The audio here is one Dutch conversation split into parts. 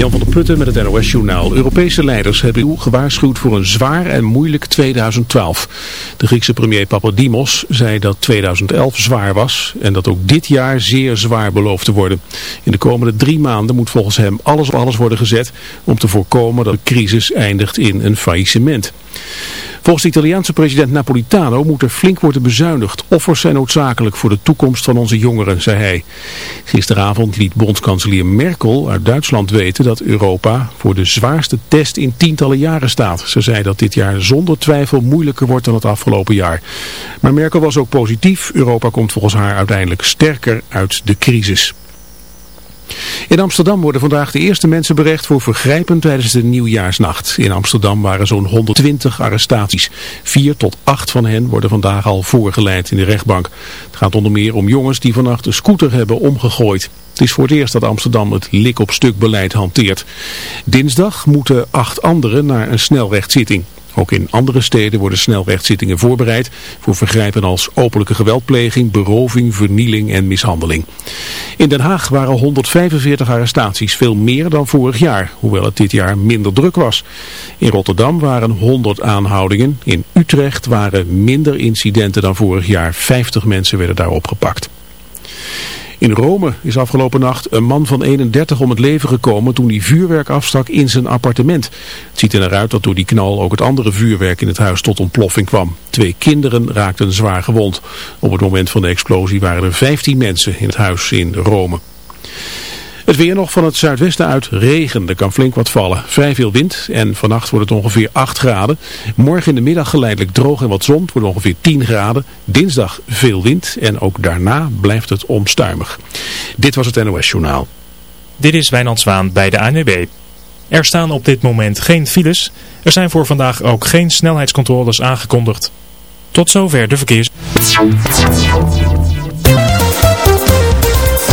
Jan van der Putten met het NOS-journaal. Europese leiders hebben gewaarschuwd voor een zwaar en moeilijk 2012. De Griekse premier Papadimos zei dat 2011 zwaar was en dat ook dit jaar zeer zwaar belooft te worden. In de komende drie maanden moet volgens hem alles op alles worden gezet om te voorkomen dat de crisis eindigt in een faillissement. Volgens de Italiaanse president Napolitano moet er flink worden bezuinigd. Offers zijn noodzakelijk voor de toekomst van onze jongeren, zei hij. Gisteravond liet bondskanselier Merkel uit Duitsland weten dat Europa voor de zwaarste test in tientallen jaren staat. Ze zei dat dit jaar zonder twijfel moeilijker wordt dan het afgelopen jaar. Maar Merkel was ook positief. Europa komt volgens haar uiteindelijk sterker uit de crisis. In Amsterdam worden vandaag de eerste mensen berecht voor vergrijpen tijdens de nieuwjaarsnacht. In Amsterdam waren zo'n 120 arrestaties. Vier tot acht van hen worden vandaag al voorgeleid in de rechtbank. Het gaat onder meer om jongens die vannacht een scooter hebben omgegooid. Het is voor het eerst dat Amsterdam het lik-op-stuk beleid hanteert. Dinsdag moeten acht anderen naar een snelrechtszitting. Ook in andere steden worden snelrechtszittingen voorbereid voor vergrijpen als openlijke geweldpleging, beroving, vernieling en mishandeling. In Den Haag waren 145 arrestaties, veel meer dan vorig jaar, hoewel het dit jaar minder druk was. In Rotterdam waren 100 aanhoudingen, in Utrecht waren minder incidenten dan vorig jaar, 50 mensen werden daar opgepakt. In Rome is afgelopen nacht een man van 31 om het leven gekomen toen hij vuurwerk afstak in zijn appartement. Het ziet er naar uit dat door die knal ook het andere vuurwerk in het huis tot ontploffing kwam. Twee kinderen raakten zwaar gewond. Op het moment van de explosie waren er 15 mensen in het huis in Rome. Het weer nog van het zuidwesten uit regen. Er kan flink wat vallen. Vrij veel wind en vannacht wordt het ongeveer 8 graden. Morgen in de middag geleidelijk droog en wat zon. Het wordt ongeveer 10 graden. Dinsdag veel wind en ook daarna blijft het omstuimig. Dit was het NOS Journaal. Dit is Wijnand Zwaan bij de ANWB. Er staan op dit moment geen files. Er zijn voor vandaag ook geen snelheidscontroles aangekondigd. Tot zover de verkeers.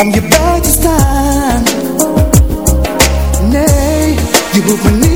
om je bij te staan. Nee, je hoeft me niet.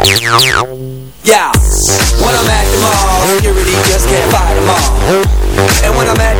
Yeah, when I'm at the mall, security just can't fight them all. And when I'm at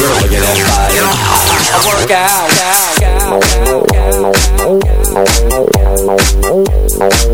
Look at that body. Work out. I'm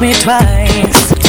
me twice.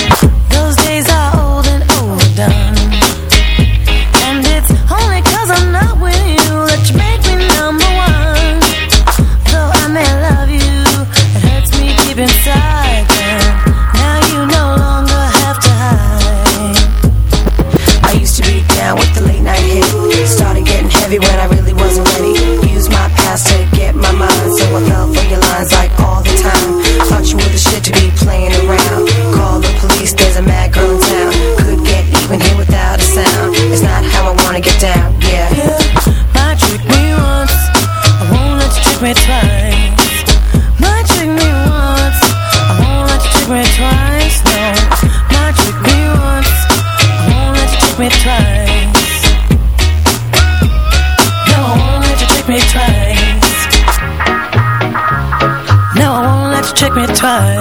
time.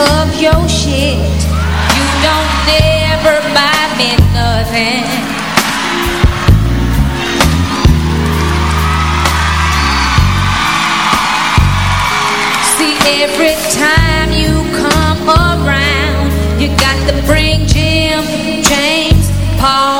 of your shit. You don't never buy me nothing. See, every time you come around, you got to bring Jim, James, Paul.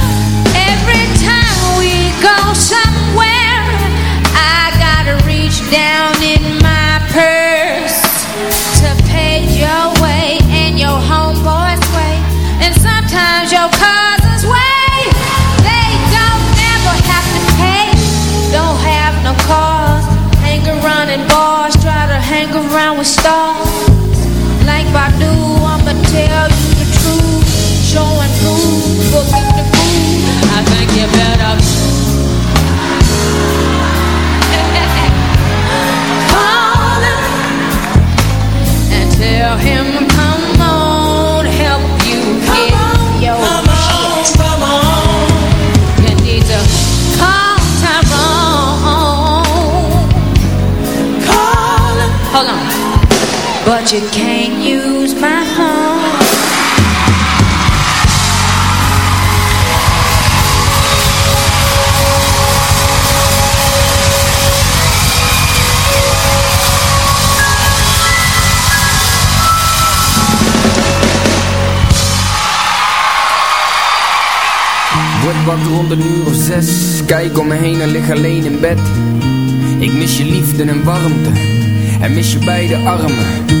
With but you can't use my phone. Word rond een uur of zes. Kijk om me heen en lig alleen in bed. Ik mis je liefde en warmte. En mis je beide armen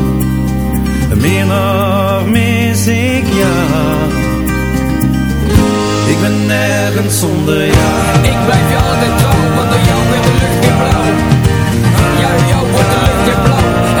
meer nog mis ik jou. Ik ben nergens zonder jou. Ik blijf je altijd trouw, want door jou wordt de lucht weer blauw. Ja, jou wordt de lucht weer blauw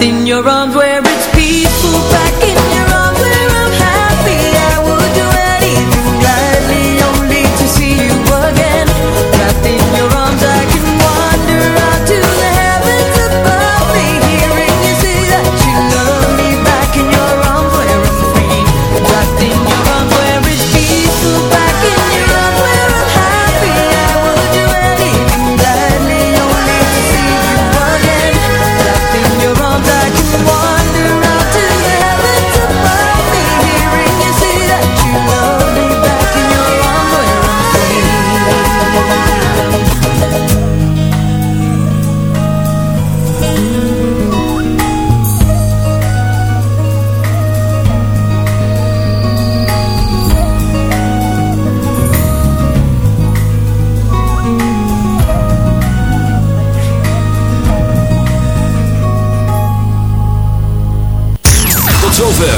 in your own